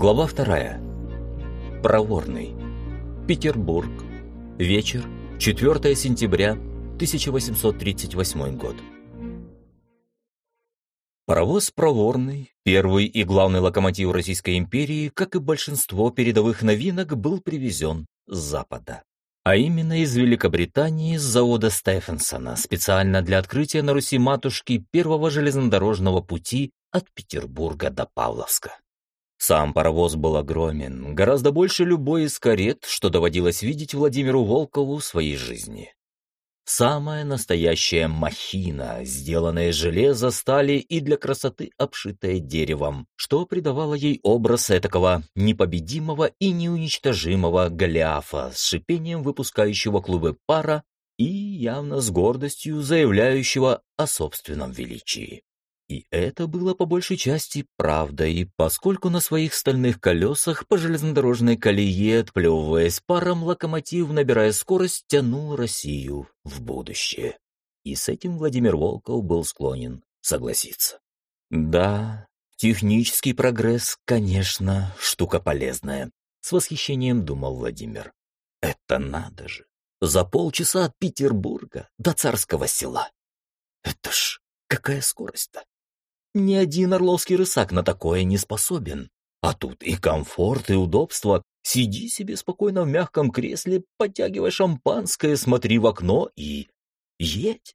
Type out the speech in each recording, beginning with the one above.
Глава вторая. Проворный. Петербург. Вечер. 4 сентября 1838 год. Паровоз «Проворный», первый и главный локомотив Российской империи, как и большинство передовых новинок, был привезен с Запада. А именно из Великобритании с завода Стефенсона, специально для открытия на Руси матушки первого железнодорожного пути от Петербурга до Павловска. Сам паровоз был огромен, гораздо больше любой из карет, что доводилось видеть Владимиру Волкову в своей жизни. Самая настоящая махина, сделанная из железа, стали и для красоты обшитая деревом, что придавало ей образ этакого непобедимого и неуничтожимого Голиафа с шипением выпускающего клубы пара и явно с гордостью заявляющего о собственном величии. И это было по большей части правдой, поскольку на своих стальных колесах по железнодорожной колее, отплевываясь паром, локомотив, набирая скорость, тянул Россию в будущее. И с этим Владимир Волков был склонен согласиться. Да, технический прогресс, конечно, штука полезная, с восхищением думал Владимир. Это надо же! За полчаса от Петербурга до царского села. Это ж какая скорость-то! Ни один орловский рысак на такое не способен. А тут и комфорт, и удобство. Сиди себе спокойно в мягком кресле, подтягивай шампанское, смотри в окно и... едь.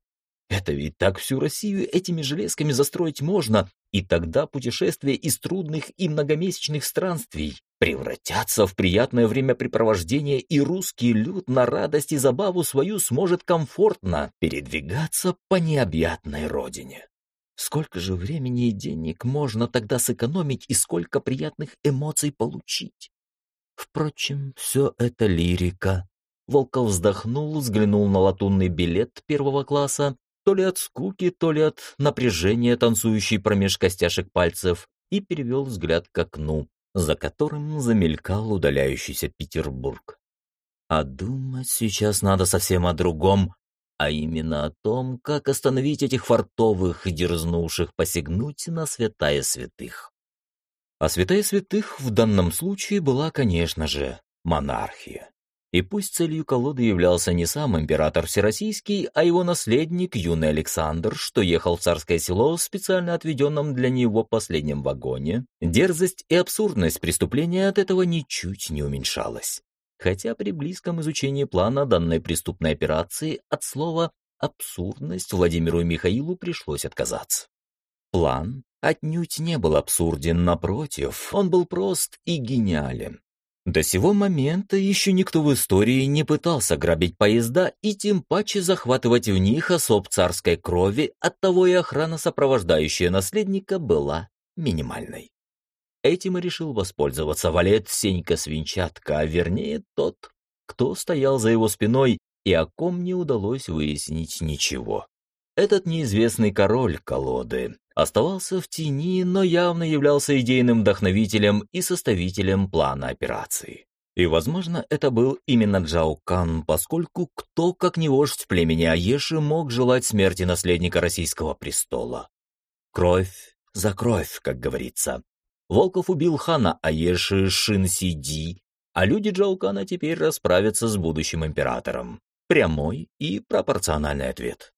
Это ведь так всю Россию этими железками застроить можно, и тогда путешествия из трудных и многомесячных странствий превратятся в приятное времяпрепровождение, и русский люд на радость и забаву свою сможет комфортно передвигаться по необъятной родине. Сколько же времени и денег можно тогда сэкономить и сколько приятных эмоций получить? Впрочем, все это лирика. Волков вздохнул, взглянул на латунный билет первого класса, то ли от скуки, то ли от напряжения, танцующей промеж костяшек пальцев, и перевел взгляд к окну, за которым замелькал удаляющийся Петербург. А думать сейчас надо совсем о другом, а именно о том, как остановить этих фартовых, дерзнувших посягнуть на святая святых. А святая святых в данном случае была, конечно же, монархия. И пусть целью колоды являлся не сам император Всероссийский, а его наследник, юный Александр, что ехал в царское село в специально отведенном для него последнем вагоне, дерзость и абсурдность преступления от этого ничуть не уменьшалась хотя при близком изучении плана данной преступной операции от слова «абсурдность» Владимиру и Михаилу пришлось отказаться. План отнюдь не был абсурден, напротив, он был прост и гениален. До сего момента еще никто в истории не пытался грабить поезда и тем паче захватывать в них особ царской крови, оттого и охрана, сопровождающая наследника, была минимальной. Этим и решил воспользоваться валет Сенька Свинчатка, а вернее тот, кто стоял за его спиной и о ком не удалось выяснить ничего. Этот неизвестный король колоды оставался в тени, но явно являлся идейным вдохновителем и составителем плана операции. И, возможно, это был именно Джао Кан, поскольку кто, как не вождь племени Аеши, мог желать смерти наследника российского престола. Кровь за кровь, как говорится. Волков убил хана Аеши Шинсиди, а люди Джаукана теперь расправятся с будущим императором. Прямой и пропорциональный ответ.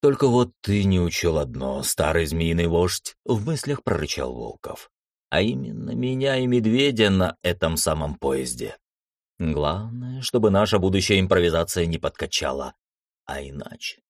«Только вот ты не учел одно, старый змеиный вождь», — в мыслях прорычал Волков. «А именно меня и медведя на этом самом поезде. Главное, чтобы наша будущая импровизация не подкачала. А иначе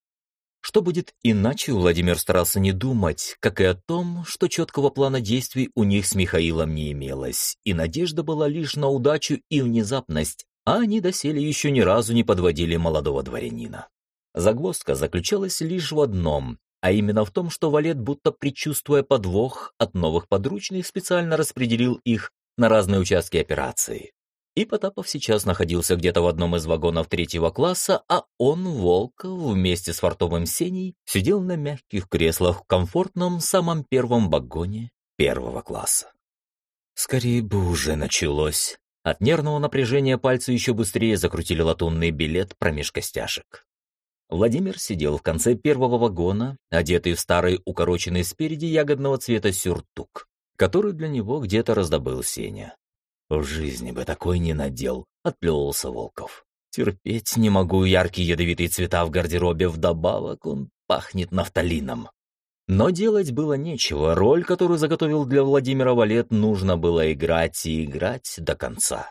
что будет иначе, Владимир старался не думать, как и о том, что четкого плана действий у них с Михаилом не имелось, и надежда была лишь на удачу и внезапность, а они доселе еще ни разу не подводили молодого дворянина. Загвоздка заключалась лишь в одном, а именно в том, что Валет, будто предчувствуя подвох от новых подручных, специально распределил их на разные участки операции. И Потапов сейчас находился где-то в одном из вагонов третьего класса, а он, Волков, вместе с фартовым Сеней, сидел на мягких креслах в комфортном самом первом вагоне первого класса. Скорее бы уже началось. От нервного напряжения пальцы еще быстрее закрутили латунный билет промеж костяшек. Владимир сидел в конце первого вагона, одетый в старый укороченный спереди ягодного цвета сюртук который для него где-то раздобыл Сеня. «В жизни бы такой не надел», — отплевывался Волков. «Терпеть не могу яркие ядовитые цвета в гардеробе, вдобавок он пахнет нафталином». Но делать было нечего, роль, которую заготовил для Владимира Валет, нужно было играть и играть до конца.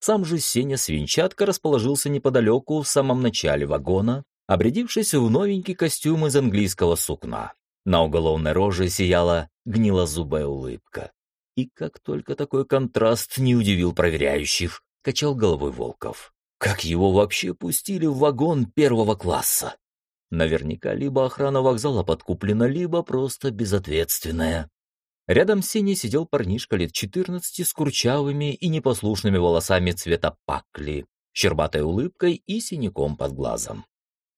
Сам же Сеня Свинчатка расположился неподалеку в самом начале вагона, обрядившись в новенький костюм из английского сукна. На уголовной роже сияла гнилозубая улыбка. И как только такой контраст не удивил проверяющих, качал головой Волков. Как его вообще пустили в вагон первого класса? Наверняка либо охрана вокзала подкуплена, либо просто безответственная. Рядом с Сеней сидел парнишка лет 14 с курчавыми и непослушными волосами цвета пакли, щербатой улыбкой и синяком под глазом.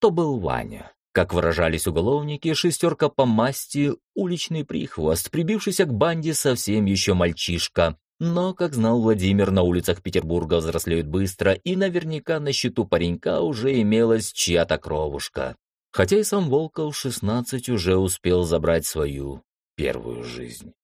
То был Ваня. Как выражались уголовники, шестерка по масти, уличный прихвост, прибившийся к банде совсем еще мальчишка. Но, как знал Владимир, на улицах Петербурга взрослеют быстро, и наверняка на счету паренька уже имелась чья-то кровушка. Хотя и сам Волков 16 уже успел забрать свою первую жизнь.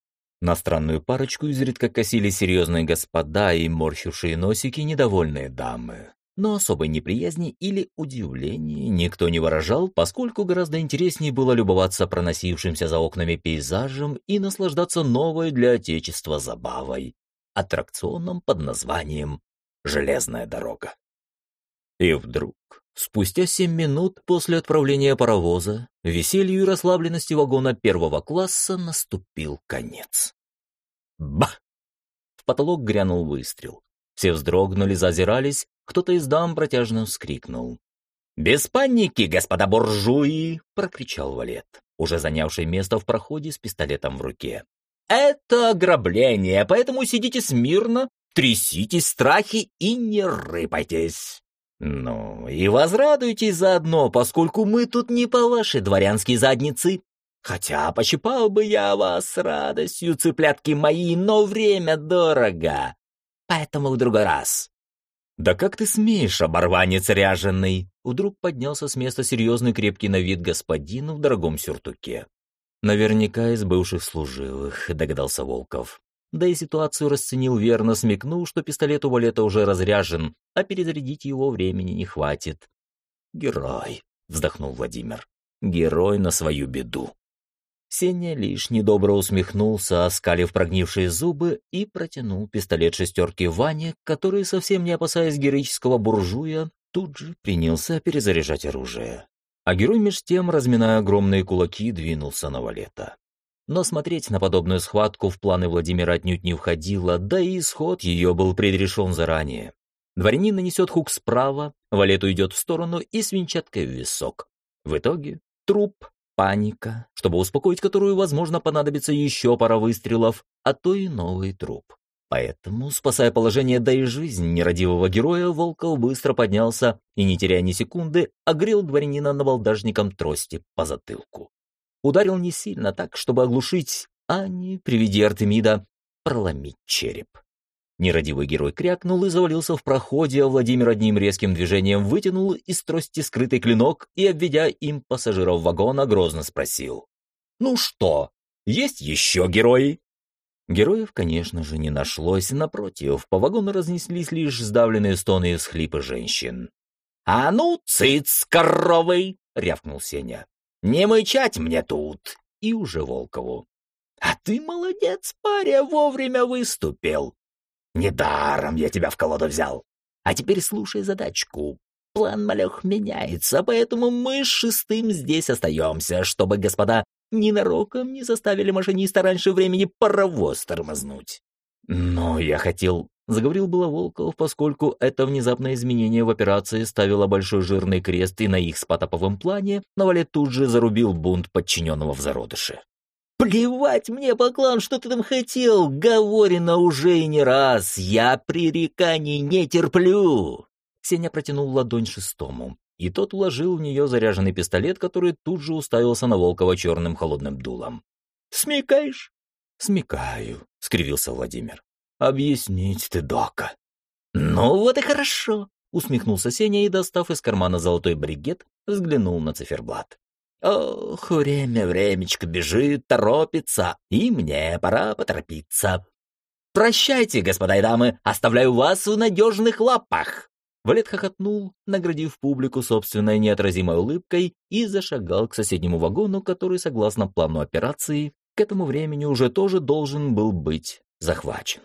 На странную парочку изредка косили серьезные господа и морщившие носики недовольные дамы. Но особой неприязни или удивления никто не выражал, поскольку гораздо интереснее было любоваться проносившимся за окнами пейзажем и наслаждаться новой для Отечества забавой – аттракционом под названием «Железная дорога». И вдруг, спустя семь минут после отправления паровоза, веселью и расслабленности вагона первого класса наступил конец. Бах! В потолок грянул выстрел. Все вздрогнули, зазирались, кто-то из дам протяжно вскрикнул. «Без паники, господа буржуи!» — прокричал Валет, уже занявший место в проходе с пистолетом в руке. «Это ограбление, поэтому сидите смирно, тряситесь страхи и не рыпайтесь!» «Ну, и возрадуйтесь заодно, поскольку мы тут не по вашей дворянской заднице. Хотя пощипал бы я вас радостью, цыплятки мои, но время дорого. Поэтому в другой раз». «Да как ты смеешь, оборванец ряженый?» Вдруг поднялся с места серьезный крепкий на вид господин в дорогом сюртуке. «Наверняка из бывших служивых», — догадался Волков. Да и ситуацию расценил верно, смекнул, что пистолет у Валета уже разряжен, а перезарядить его времени не хватит. «Герой», — вздохнул Владимир. «Герой на свою беду». Сеня лишь недобро усмехнулся, оскалив прогнившие зубы, и протянул пистолет шестерки Ване, который, совсем не опасаясь героического буржуя, тут же принялся перезаряжать оружие. А герой меж тем, разминая огромные кулаки, двинулся на Валета. Но смотреть на подобную схватку в планы Владимира отнюдь не входило, да и исход ее был предрешен заранее. Дворянин нанесет хук справа, валет уйдет в сторону и свинчаткой в висок. В итоге труп, паника, чтобы успокоить которую, возможно, понадобится еще пара выстрелов, а то и новый труп. Поэтому, спасая положение, да и жизнь нерадивого героя, Волков быстро поднялся и, не теряя ни секунды, огрел дворянина навалдажником трости по затылку. Ударил не сильно так, чтобы оглушить, а не, при виде Артемида, проломить череп. Нерадивый герой крякнул и завалился в проходе, а Владимир одним резким движением вытянул из трости скрытый клинок и, обведя им пассажиров вагона, грозно спросил. «Ну что, есть еще герои?» Героев, конечно же, не нашлось, напротив, по вагону разнеслись лишь сдавленные стоны и всхлипы женщин. «А ну, цыц, коровый!» — рявкнул Сеня. Не мычать мне тут!» И уже Волкову. «А ты молодец, паря, вовремя выступил. Недаром я тебя в колоду взял. А теперь слушай задачку. План малех меняется, поэтому мы с шестым здесь остаемся, чтобы господа ненароком не заставили машиниста раньше времени паровоз тормознуть. Но я хотел Заговорил было Волков, поскольку это внезапное изменение в операции ставило большой жирный крест и на их с плане, но Валет тут же зарубил бунт подчиненного в зародыше. «Плевать мне, Баклан, что ты там хотел! Говорено уже и не раз! Я пререканий не терплю!» Сеня протянул ладонь шестому, и тот уложил в нее заряженный пистолет, который тут же уставился на Волкова черным холодным дулом. «Смекаешь?» «Смекаю», — скривился Владимир. Объяснить ты, Дока. Ну вот и хорошо, усмехнулся Сеня и, достав из кармана золотой бригет, взглянул на циферблат. Ох, время времечко бежит, торопится, и мне пора поторопиться. Прощайте, господа и дамы, оставляю вас в надежных лапах. Валет хохотнул, наградив публику собственной неотразимой улыбкой и зашагал к соседнему вагону, который, согласно плану операции, к этому времени уже тоже должен был быть захвачен.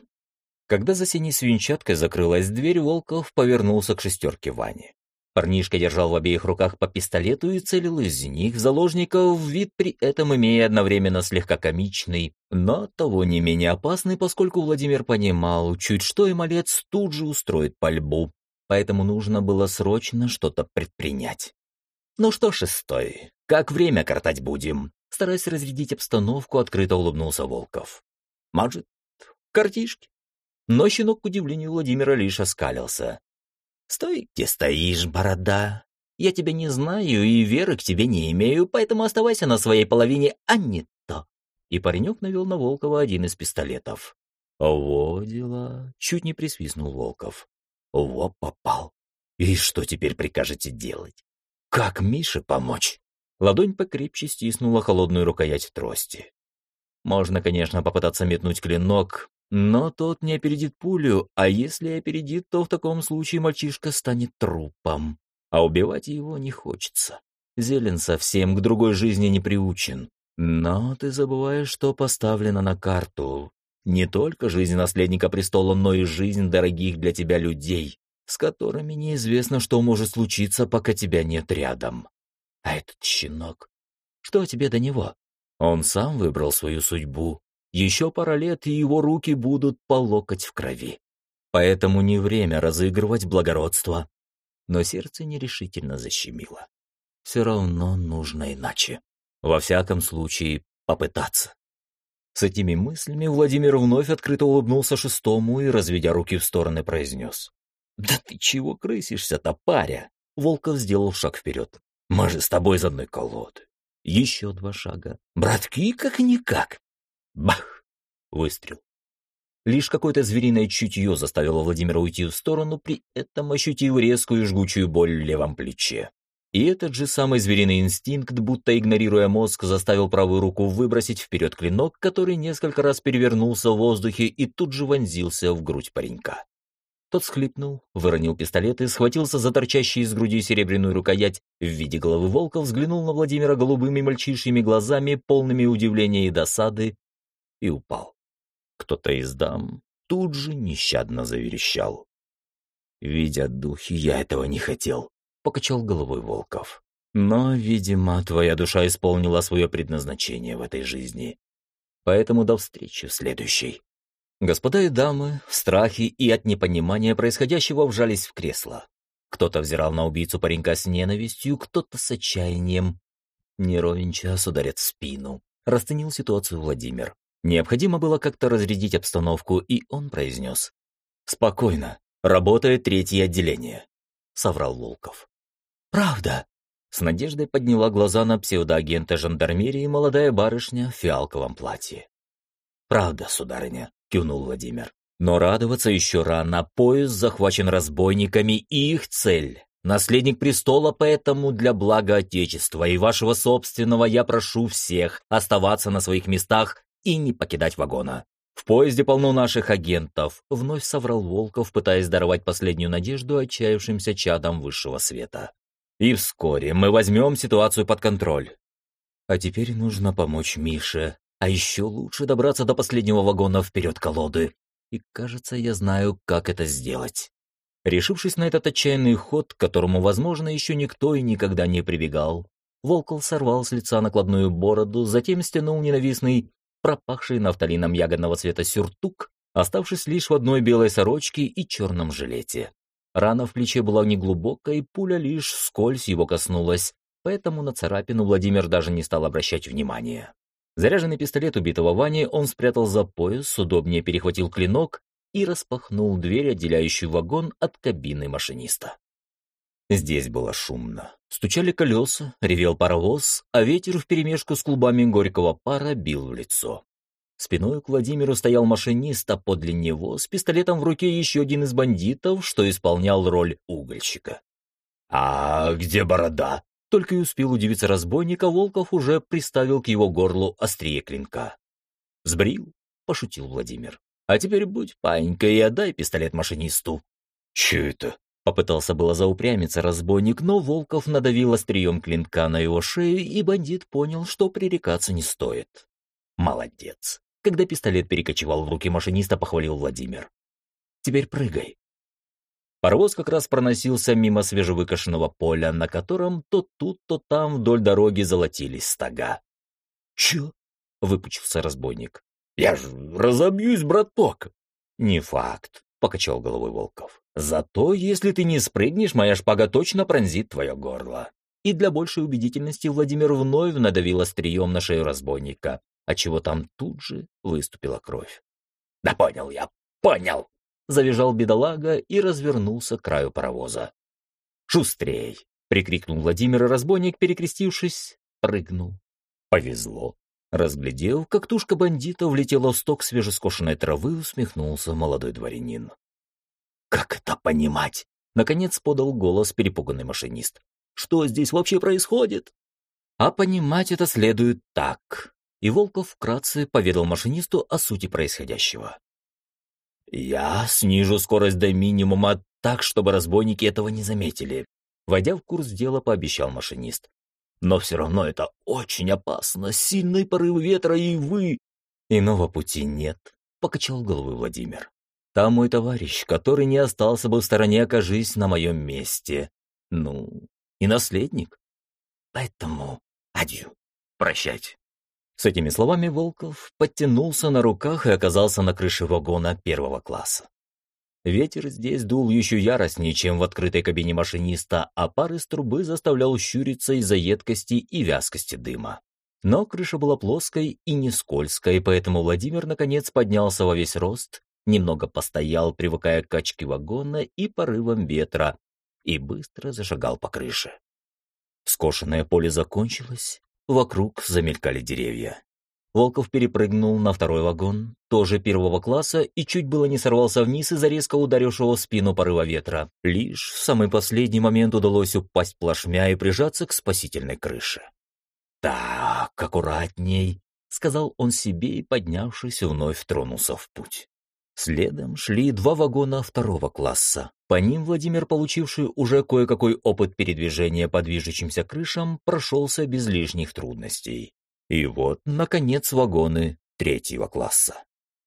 Когда за синей свинчаткой закрылась дверь, Волков повернулся к шестерке Вани. Парнишка держал в обеих руках по пистолету и целил из них в заложников, вид при этом имея одновременно слегка комичный, но того не менее опасный, поскольку Владимир понимал, чуть что и малец тут же устроит пальбу, поэтому нужно было срочно что-то предпринять. «Ну что, шестой, как время картать будем?» Стараясь разрядить обстановку, открыто улыбнулся Волков. «Может, картишки?» Но щенок, к удивлению Владимира, лишь оскалился. «Стой, где стоишь, борода. Я тебя не знаю и веры к тебе не имею, поэтому оставайся на своей половине, а не то». И паренек навел на Волкова один из пистолетов. «Во дела!» — чуть не присвистнул Волков. «Во попал! И что теперь прикажете делать? Как Мише помочь?» Ладонь покрепче стиснула холодную рукоять трости. Можно, конечно, попытаться метнуть клинок, но тот не опередит пулю, а если опередит, то в таком случае мальчишка станет трупом. А убивать его не хочется. Зелен совсем к другой жизни не приучен. Но ты забываешь, что поставлено на карту. Не только жизнь наследника престола, но и жизнь дорогих для тебя людей, с которыми неизвестно, что может случиться, пока тебя нет рядом. А этот щенок, что тебе до него? Он сам выбрал свою судьбу, еще пара лет, и его руки будут по локоть в крови. Поэтому не время разыгрывать благородство. Но сердце нерешительно защемило. Все равно нужно иначе. Во всяком случае, попытаться. С этими мыслями Владимир вновь открыто улыбнулся шестому и, разведя руки в стороны, произнес. «Да ты чего крысишься-то, паря?» Волков сделал шаг вперед. «Мы же с тобой из одной колоды». Еще два шага. «Братки, как-никак. Бах! Выстрел. Лишь какое-то звериное чутье заставило Владимира уйти в сторону, при этом ощутив резкую жгучую боль в левом плече. И этот же самый звериный инстинкт, будто игнорируя мозг, заставил правую руку выбросить вперед клинок, который несколько раз перевернулся в воздухе и тут же вонзился в грудь паренька. Тот схлипнул, выронил пистолет и схватился за торчащий из груди серебряную рукоять в виде головы волка, взглянул на Владимира голубыми мальчишьими глазами, полными удивления и досады, и упал. Кто-то из дам тут же нещадно заверещал. «Видя духи, я этого не хотел», — покачал головой Волков. «Но, видимо, твоя душа исполнила свое предназначение в этой жизни. Поэтому до встречи в следующей». Господа и дамы в страхе и от непонимания происходящего вжались в кресло. Кто-то взирал на убийцу паренька с ненавистью, кто-то с отчаянием. Не ровен час спину. Расценил ситуацию Владимир. Необходимо было как-то разрядить обстановку, и он произнес. «Спокойно. Работает третье отделение», — соврал Волков. «Правда?» С надеждой подняла глаза на псевдоагента жандармерии молодая барышня в фиалковом платье. «Правда, сударыня», — кивнул Владимир. «Но радоваться еще рано. Поезд захвачен разбойниками, и их цель — наследник престола, поэтому для блага Отечества и вашего собственного я прошу всех оставаться на своих местах и не покидать вагона. В поезде полно наших агентов, вновь соврал Волков, пытаясь даровать последнюю надежду отчаявшимся чадам высшего света. И вскоре мы возьмем ситуацию под контроль. А теперь нужно помочь Мише, а еще лучше добраться до последнего вагона вперед колоды. И кажется, я знаю, как это сделать. Решившись на этот отчаянный ход, к которому, возможно, еще никто и никогда не прибегал, Волков сорвал с лица накладную бороду, затем стянул ненавистный пропахший нафталином ягодного цвета сюртук, оставшись лишь в одной белой сорочке и черном жилете. Рана в плече была неглубокой, пуля лишь скользь его коснулась, поэтому на царапину Владимир даже не стал обращать внимания. Заряженный пистолет убитого Вани он спрятал за пояс, удобнее перехватил клинок и распахнул дверь, отделяющую вагон от кабины машиниста. Здесь было шумно. Стучали колеса, ревел паровоз, а ветер вперемешку с клубами горького пара бил в лицо. Спиной к Владимиру стоял машинист, а подле него с пистолетом в руке еще один из бандитов, что исполнял роль угольщика. «А где борода?» Только и успел удивиться разбойника, Волков уже приставил к его горлу острие клинка. «Сбрил?» — пошутил Владимир. «А теперь будь паинька и отдай пистолет машинисту». «Че это?» — попытался было заупрямиться разбойник, но Волков надавил острием клинка на его шею, и бандит понял, что пререкаться не стоит. «Молодец!» Когда пистолет перекочевал в руки машиниста, похвалил Владимир. «Теперь прыгай». Паровоз как раз проносился мимо свежевыкошенного поля, на котором то тут, то там вдоль дороги золотились стога. «Чё?» — выпучился разбойник. «Я ж разобьюсь, браток!» «Не факт», — покачал головой Волков. «Зато, если ты не спрыгнешь, моя шпага точно пронзит твое горло». И для большей убедительности Владимир вновь надавил острием на шею разбойника, отчего там тут же выступила кровь. «Да понял я, понял!» — завизжал бедолага и развернулся к краю паровоза. «Шустрей!» — прикрикнул Владимир, и разбойник, перекрестившись, прыгнул. Повезло. Разглядев, как тушка бандита влетела в сток свежескошенной травы, усмехнулся молодой дворянин. «Как это понимать?» — наконец подал голос перепуганный машинист. «Что здесь вообще происходит?» «А понимать это следует так и Волков вкратце поведал машинисту о сути происходящего. «Я снижу скорость до минимума так, чтобы разбойники этого не заметили», войдя в курс дела, пообещал машинист. «Но все равно это очень опасно, сильный порыв ветра и вы...» «Иного пути нет», — покачал головой Владимир. «Там мой товарищ, который не остался бы в стороне, окажись на моем месте. Ну, и наследник. Поэтому адью, прощать». С этими словами Волков подтянулся на руках и оказался на крыше вагона первого класса. Ветер здесь дул еще яростнее, чем в открытой кабине машиниста, а пар из трубы заставлял щуриться из-за едкости и вязкости дыма. Но крыша была плоской и не скользкой, поэтому Владимир наконец поднялся во весь рост, немного постоял, привыкая к качке вагона и порывам ветра, и быстро зашагал по крыше. Скошенное поле закончилось, Вокруг замелькали деревья. Волков перепрыгнул на второй вагон, тоже первого класса, и чуть было не сорвался вниз из-за резко ударившего в спину порыва ветра. Лишь в самый последний момент удалось упасть плашмя и прижаться к спасительной крыше. «Так, аккуратней», — сказал он себе и, поднявшись, вновь тронулся в путь. Следом шли два вагона второго класса. По ним Владимир, получивший уже кое-какой опыт передвижения по движущимся крышам, прошелся без лишних трудностей. И вот, наконец, вагоны третьего класса.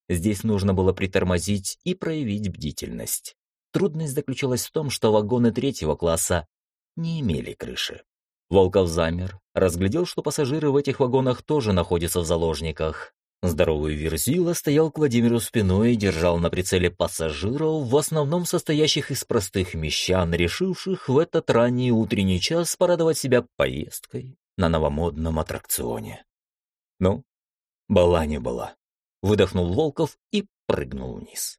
Здесь нужно было притормозить и проявить бдительность. Трудность заключалась в том, что вагоны третьего класса не имели крыши. Волков замер, разглядел, что пассажиры в этих вагонах тоже находятся в заложниках, Здоровый Верзила стоял к Владимиру спиной и держал на прицеле пассажиров, в основном состоящих из простых мещан, решивших в этот ранний утренний час порадовать себя поездкой на новомодном аттракционе. Ну, была не была. Выдохнул Волков и прыгнул вниз.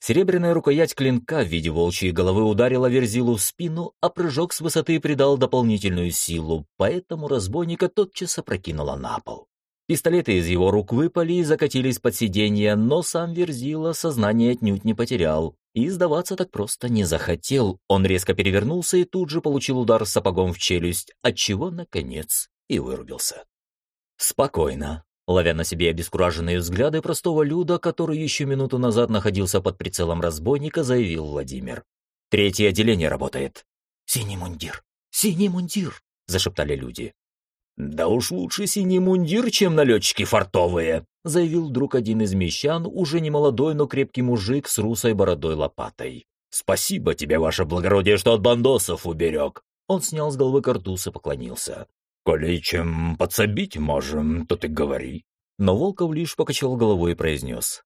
Серебряная рукоять клинка в виде волчьей головы ударила Верзилу в спину, а прыжок с высоты придал дополнительную силу, поэтому разбойника тотчас опрокинула на пол. Пистолеты из его рук выпали и закатились под сиденье, но сам Верзила сознание отнюдь не потерял. И сдаваться так просто не захотел. Он резко перевернулся и тут же получил удар сапогом в челюсть, отчего, наконец, и вырубился. Спокойно. Ловя на себе обескураженные взгляды простого люда, который еще минуту назад находился под прицелом разбойника, заявил Владимир. «Третье отделение работает». «Синий мундир! Синий мундир!» — зашептали люди. «Да уж лучше синий мундир, чем налетчики фартовые», заявил вдруг один из мещан, уже не молодой, но крепкий мужик с русой бородой лопатой. «Спасибо тебе, ваше благородие, что от бандосов уберег». Он снял с головы картуз и поклонился. «Коли чем подсобить можем, то ты говори». Но Волков лишь покачал головой и произнес.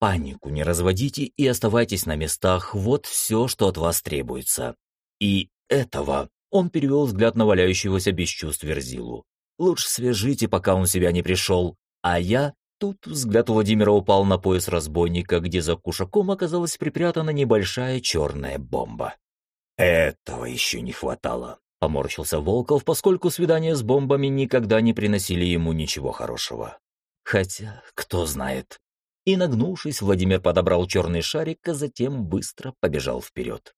«Панику не разводите и оставайтесь на местах, вот все, что от вас требуется. И этого...» Он перевел взгляд на валяющегося без чувств Верзилу. Лучше свяжите, пока он себя не пришел. А я...» Тут взгляд Владимира упал на пояс разбойника, где за кушаком оказалась припрятана небольшая черная бомба. «Этого еще не хватало», — поморщился Волков, поскольку свидания с бомбами никогда не приносили ему ничего хорошего. Хотя, кто знает. И нагнувшись, Владимир подобрал черный шарик, а затем быстро побежал вперед.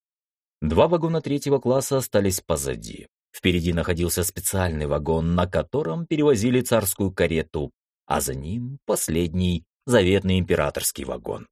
Два вагона третьего класса остались позади. Впереди находился специальный вагон, на котором перевозили царскую карету, а за ним последний, заветный императорский вагон.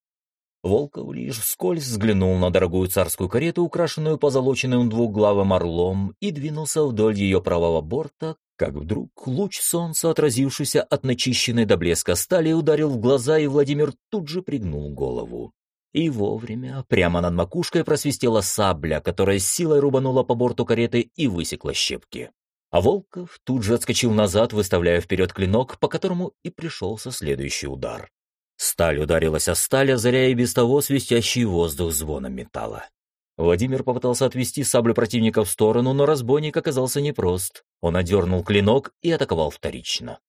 Волков лишь вскользь взглянул на дорогую царскую карету, украшенную позолоченным двуглавым орлом, и двинулся вдоль ее правого борта, как вдруг луч солнца, отразившийся от начищенной до блеска стали, ударил в глаза, и Владимир тут же пригнул голову. И вовремя прямо над макушкой просвистела сабля, которая с силой рубанула по борту кареты и высекла щепки. А Волков тут же отскочил назад, выставляя вперед клинок, по которому и пришелся следующий удар. Сталь ударилась о сталь, озаряя без того свистящий воздух звоном металла. Владимир попытался отвести саблю противника в сторону, но разбойник оказался непрост. Он одернул клинок и атаковал вторично.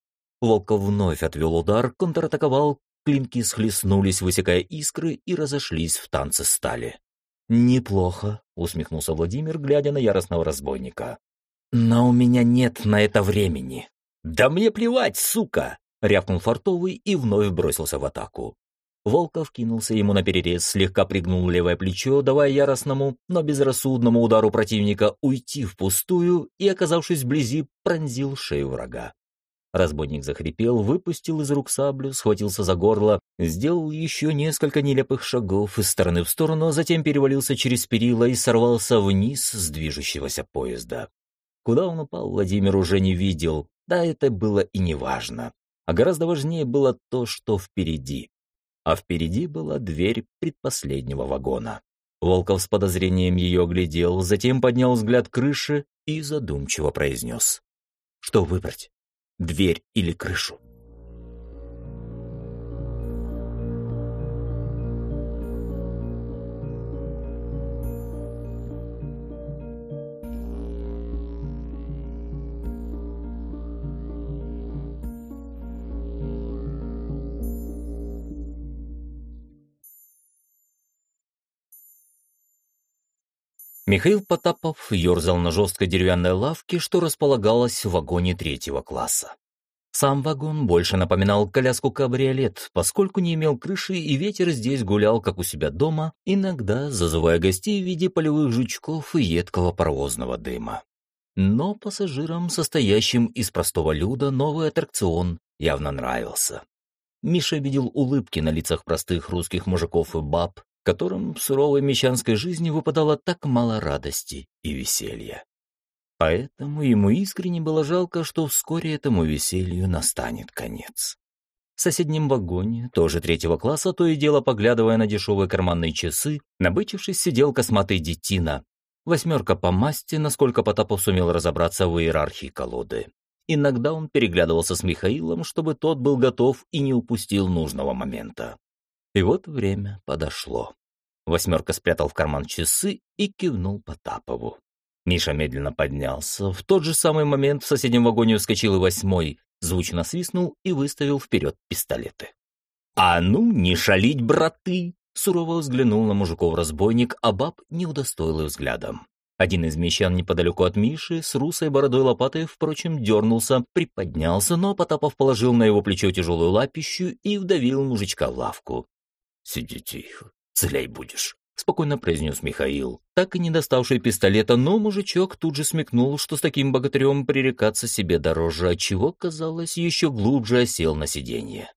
Волков вновь отвел удар, контратаковал, клинки схлестнулись, высекая искры, и разошлись в танце стали. «Неплохо», — усмехнулся Владимир, глядя на яростного разбойника. «Но у меня нет на это времени». «Да мне плевать, сука!» Рявкнул фартовый и вновь бросился в атаку. Волков кинулся ему на перерез, слегка пригнул левое плечо, давая яростному, но безрассудному удару противника уйти впустую и, оказавшись вблизи, пронзил шею врага. Разбойник захрипел, выпустил из рук саблю, схватился за горло, сделал еще несколько нелепых шагов из стороны в сторону, а затем перевалился через перила и сорвался вниз с движущегося поезда. Куда он упал, Владимир уже не видел, да это было и не важно а гораздо важнее было то, что впереди. А впереди была дверь предпоследнего вагона. Волков с подозрением ее оглядел, затем поднял взгляд крыши и задумчиво произнес. «Что выбрать? Дверь или крышу?» Михаил Потапов ерзал на жесткой деревянной лавке, что располагалась в вагоне третьего класса. Сам вагон больше напоминал коляску-кабриолет, поскольку не имел крыши и ветер здесь гулял, как у себя дома, иногда зазывая гостей в виде полевых жучков и едкого паровозного дыма. Но пассажирам, состоящим из простого люда, новый аттракцион явно нравился. Миша видел улыбки на лицах простых русских мужиков и баб, которым в суровой мещанской жизни выпадало так мало радости и веселья. Поэтому ему искренне было жалко, что вскоре этому веселью настанет конец. В соседнем вагоне, тоже третьего класса, то и дело поглядывая на дешевые карманные часы, набычившись, сидел косматый детина. Восьмерка по масти, насколько Потапов сумел разобраться в иерархии колоды. Иногда он переглядывался с Михаилом, чтобы тот был готов и не упустил нужного момента. И вот время подошло. Восьмерка спрятал в карман часы и кивнул Потапову. Миша медленно поднялся. В тот же самый момент в соседнем вагоне вскочил и восьмой, звучно свистнул и выставил вперед пистолеты. «А ну, не шалить, браты!» Сурово взглянул на мужиков разбойник, а баб не удостоил их взглядом. Один из мещан неподалеку от Миши с русой бородой лопатой, впрочем, дернулся, приподнялся, но Потапов положил на его плечо тяжелую лапищу и вдавил мужичка в лавку. «Сиди тихо, целей будешь», — спокойно произнес Михаил, так и не доставший пистолета, но мужичок тут же смекнул, что с таким богатырем пререкаться себе дороже, отчего, казалось, еще глубже осел на сиденье.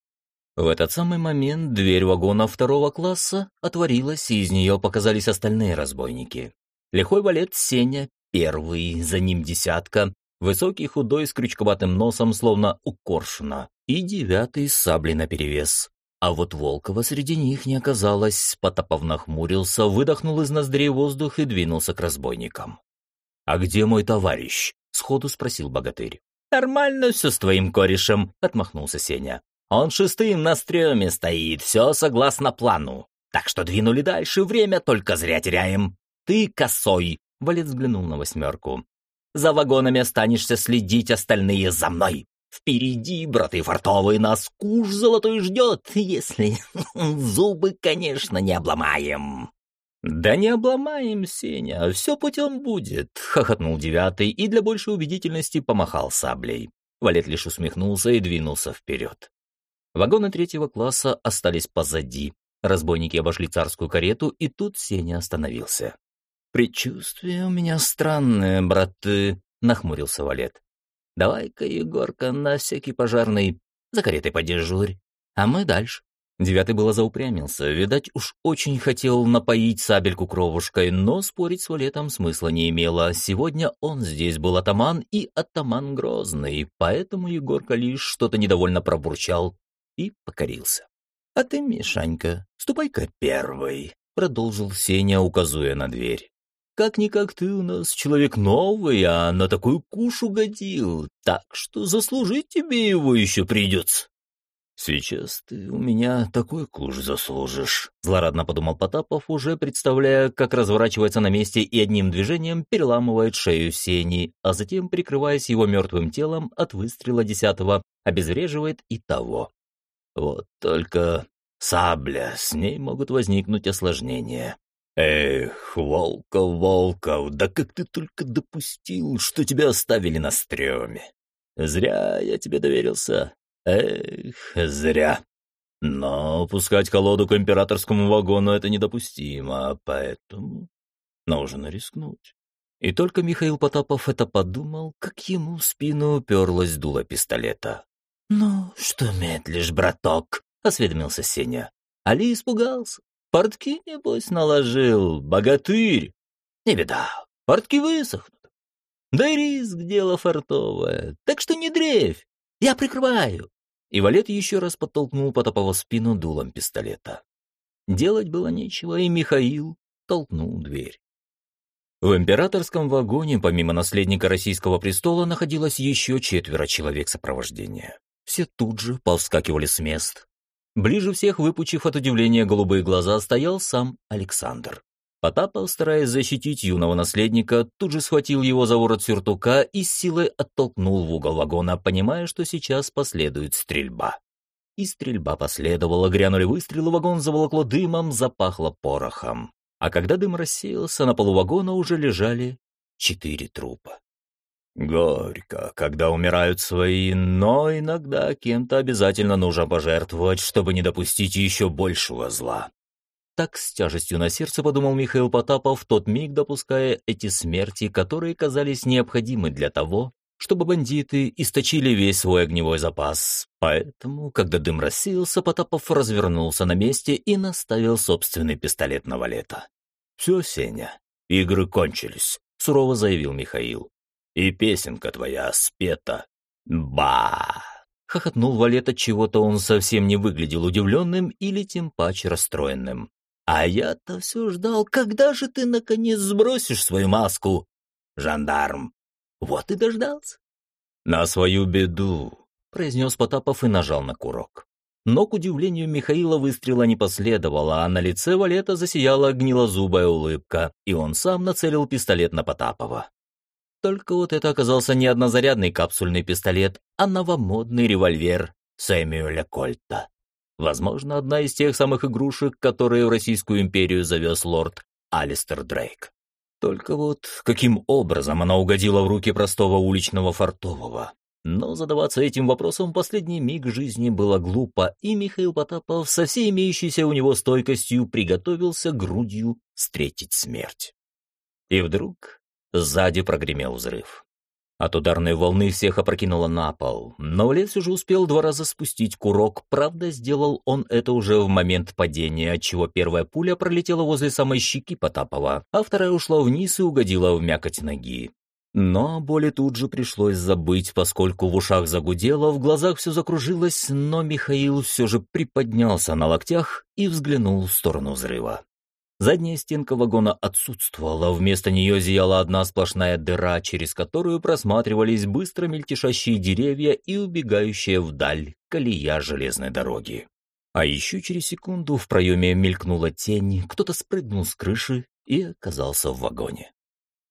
В этот самый момент дверь вагона второго класса отворилась, и из нее показались остальные разбойники. Лихой валет Сеня, первый, за ним десятка, высокий худой с крючковатым носом, словно у коршуна, и девятый с саблей наперевес. А вот Волкова среди них не оказалось. Потапов нахмурился, выдохнул из ноздрей воздух и двинулся к разбойникам. «А где мой товарищ?» — сходу спросил богатырь. «Нормально все с твоим корешем», — отмахнулся Сеня. «Он шестым на стреме стоит, все согласно плану. Так что двинули дальше, время только зря теряем. Ты косой», — Валет взглянул на восьмерку. «За вагонами останешься следить, остальные за мной. Впереди, браты фартовые, нас куш золотой ждет, если зубы, конечно, не обломаем. «Да не обломаем, Сеня, все путем будет», — хохотнул девятый и для большей убедительности помахал саблей. Валет лишь усмехнулся и двинулся вперед. Вагоны третьего класса остались позади. Разбойники обошли царскую карету, и тут Сеня остановился. «Предчувствие у меня странное, браты», — нахмурился Валет. «Давай-ка, Егорка, на всякий пожарный за каретой подежурь, а мы дальше». Девятый было заупрямился, видать, уж очень хотел напоить сабельку кровушкой, но спорить с Валетом смысла не имело. Сегодня он здесь был атаман и атаман грозный, поэтому Егорка лишь что-то недовольно пробурчал и покорился. «А ты, Мишанька, ступай-ка первый», — продолжил Сеня, указывая на дверь. «Как-никак ты у нас человек новый, а на такую куш угодил, так что заслужить тебе его еще придется». «Сейчас ты у меня такой куш заслужишь», — злорадно подумал Потапов, уже представляя, как разворачивается на месте и одним движением переламывает шею Сени, а затем, прикрываясь его мертвым телом от выстрела десятого, обезвреживает и того. Вот только сабля, с ней могут возникнуть осложнения. Эх, Волков, Волков, да как ты только допустил, что тебя оставили на стреме. Зря я тебе доверился, Эх, зря. Но пускать колоду к императорскому вагону это недопустимо, поэтому нужно рискнуть. И только Михаил Потапов это подумал, как ему в спину уперлась дуло пистолета. «Ну, что медлишь, браток?» — осведомился Сеня. Али испугался. «Портки, небось, наложил, богатырь!» «Не беда, портки высохнут. Да и риск — дело фартовое, так что не дрейфь, я прикрываю!» И Валет еще раз подтолкнул Потапова спину дулом пистолета. Делать было нечего, и Михаил толкнул дверь. В императорском вагоне, помимо наследника российского престола, находилось еще четверо человек сопровождения. Все тут же повскакивали с мест. Ближе всех, выпучив от удивления голубые глаза, стоял сам Александр. Потапов, стараясь защитить юного наследника, тут же схватил его за ворот сюртука и с силой оттолкнул в угол вагона, понимая, что сейчас последует стрельба. И стрельба последовала, грянули выстрелы, вагон заволокло дымом, запахло порохом. А когда дым рассеялся, на полу вагона уже лежали четыре трупа. Горько, когда умирают свои, но иногда кем-то обязательно нужно пожертвовать, чтобы не допустить еще большего зла. Так с тяжестью на сердце подумал Михаил Потапов, в тот миг допуская эти смерти, которые казались необходимы для того, чтобы бандиты источили весь свой огневой запас. Поэтому, когда дым рассеялся, Потапов развернулся на месте и наставил собственный пистолет на валета. «Все, Сеня, игры кончились», — сурово заявил Михаил. «И песенка твоя спета. Ба!» Хохотнул Валет, от чего-то он совсем не выглядел удивленным или тем паче расстроенным. А я-то все ждал, когда же ты, наконец, сбросишь свою маску, жандарм. Вот и дождался. На свою беду, произнес Потапов и нажал на курок. Но, к удивлению Михаила, выстрела не последовало, а на лице Валета засияла гнилозубая улыбка, и он сам нацелил пистолет на Потапова. Только вот это оказался не однозарядный капсульный пистолет, а новомодный револьвер Сэмюэля Кольта. Возможно, одна из тех самых игрушек, которые в Российскую империю завез лорд Алистер Дрейк. Только вот каким образом она угодила в руки простого уличного фартового? Но задаваться этим вопросом в последний миг жизни было глупо, и Михаил Потапов со всей имеющейся у него стойкостью приготовился грудью встретить смерть. И вдруг сзади прогремел взрыв. От ударной волны всех опрокинуло на пол, но Лес уже успел два раза спустить курок, правда, сделал он это уже в момент падения, отчего первая пуля пролетела возле самой щеки Потапова, а вторая ушла вниз и угодила в мякоть ноги. Но о боли тут же пришлось забыть, поскольку в ушах загудело, в глазах все закружилось, но Михаил все же приподнялся на локтях и взглянул в сторону взрыва. Задняя стенка вагона отсутствовала, вместо нее зияла одна сплошная дыра, через которую просматривались быстро мельтешащие деревья и убегающая вдаль колея железной дороги. А еще через секунду в проеме мелькнула тень, кто-то спрыгнул с крыши и оказался в вагоне.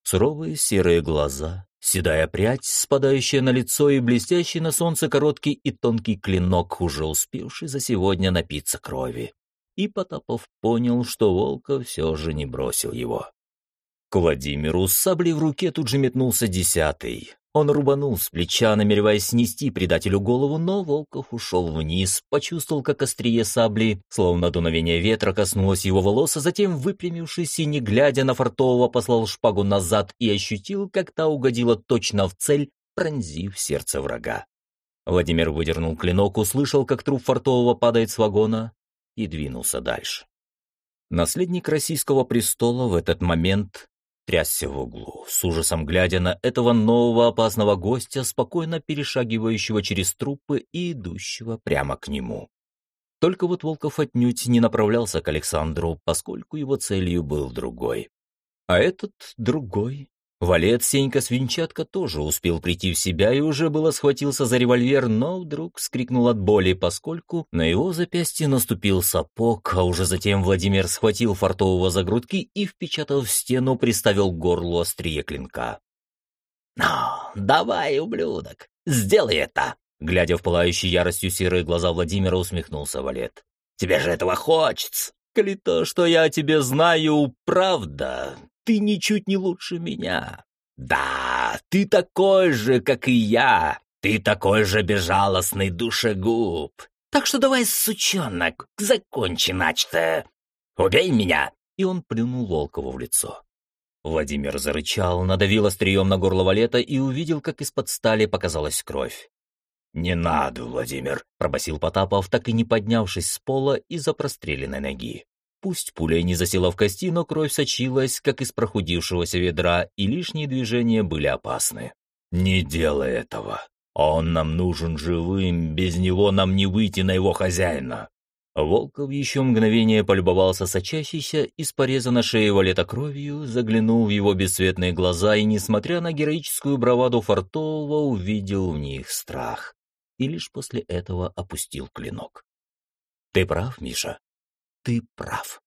Суровые серые глаза, седая прядь, спадающая на лицо и блестящий на солнце короткий и тонкий клинок, уже успевший за сегодня напиться крови и Потапов понял, что Волка все же не бросил его. К Владимиру с саблей в руке тут же метнулся десятый. Он рубанул с плеча, намереваясь снести предателю голову, но Волков ушел вниз, почувствовал, как острие сабли, словно дуновение ветра, коснулось его волос, а затем, выпрямившись и не глядя на фартового, послал шпагу назад и ощутил, как та угодила точно в цель, пронзив сердце врага. Владимир выдернул клинок, услышал, как труп фартового падает с вагона и двинулся дальше. Наследник российского престола в этот момент трясся в углу, с ужасом глядя на этого нового опасного гостя, спокойно перешагивающего через трупы и идущего прямо к нему. Только вот Волков отнюдь не направлялся к Александру, поскольку его целью был другой. А этот другой Валет Сенька Свинчатка тоже успел прийти в себя и уже было схватился за револьвер, но вдруг вскрикнул от боли, поскольку на его запястье наступил сапог, а уже затем Владимир схватил фартового за грудки и, впечатав в стену, приставил к горлу острие клинка. «Ну, давай, ублюдок, сделай это!» Глядя в пылающие яростью серые глаза Владимира, усмехнулся Валет. «Тебе же этого хочется!» «Коли то, что я о тебе знаю, правда, ты ничуть не лучше меня. Да, ты такой же, как и я. Ты такой же безжалостный душегуб. Так что давай, сучонок, закончи начатое. Убей меня!» И он плюнул Волкову в лицо. Владимир зарычал, надавил острием на горло валета и увидел, как из-под стали показалась кровь. «Не надо, Владимир», — пробасил Потапов, так и не поднявшись с пола из-за простреленной ноги. Пусть пуля не засела в кости, но кровь сочилась, как из прохудившегося ведра, и лишние движения были опасны. «Не делай этого. Он нам нужен живым, без него нам не выйти на его хозяина». Волков еще мгновение полюбовался сочащейся из пореза на шее валета кровью, заглянул в его бесцветные глаза и, несмотря на героическую браваду Фартового, увидел в них страх. И лишь после этого опустил клинок. «Ты прав, Миша ты прав.